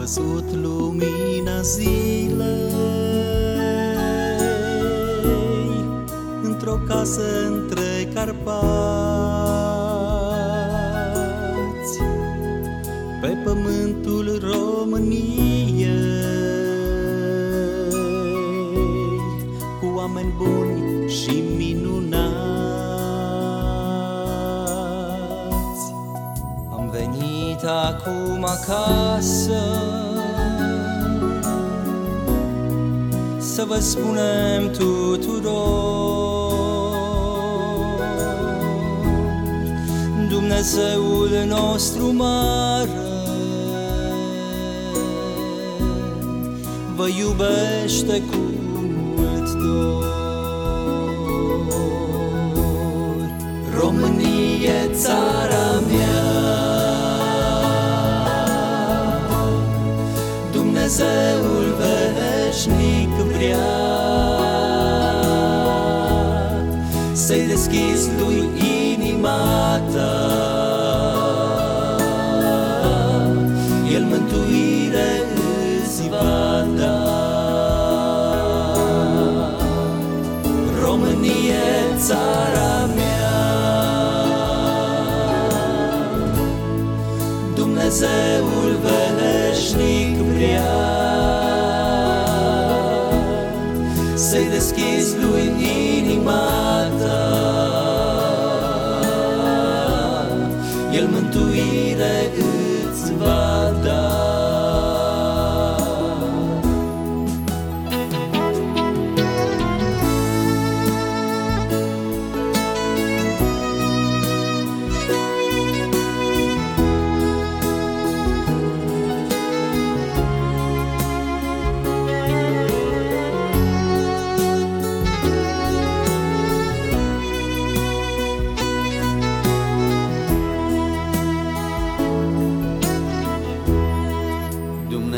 văzut lumina zilei. Într-o casă între Carpați Pe pământul României Cu oameni buni și minunați acum acasă. Să vă spunem tuturor Dumnezeul nostru mare Vă iubește cu mult dor. Românie, țara veșnic vrea Să-i deschizi lui El mântuire îți va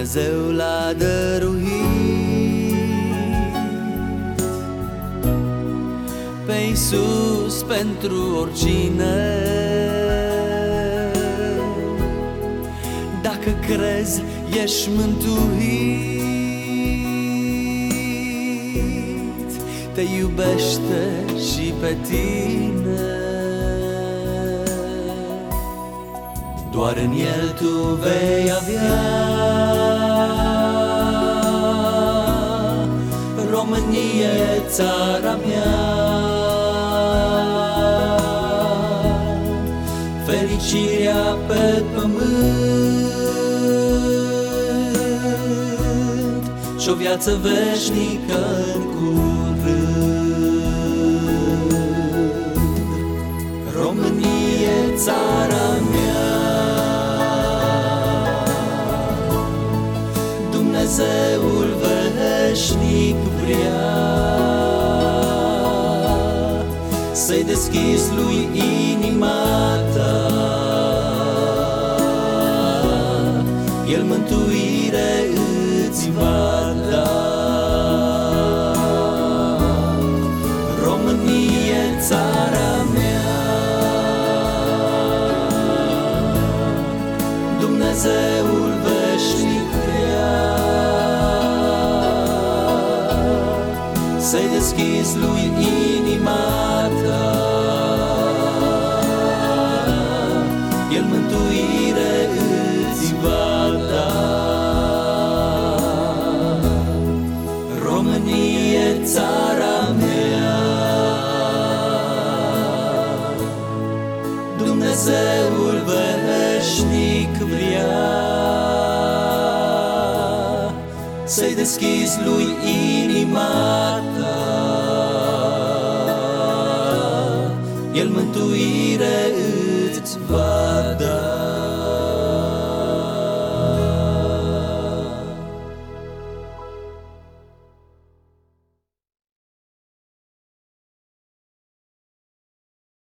Dumnezeu l-a dăruit Pe Iisus pentru oricine. Dacă crezi, ești mântuit Te iubește și pe tine. Doar în el tu vei avea Românie, țara mea. Fericirea pe pământ Și o viață veșnică în curând. Românie, țara mea veșnic vrea Să-i deschizi lui inima ta. El mântuire îți va da. Românie, țara mea Dumnezeul Să-i deschizi lui inima ta. El mântuire îți va da. Românie, țara mea. Dumnezeul veșnic vrea Să-i deschizi lui inima ta El mântuire îți va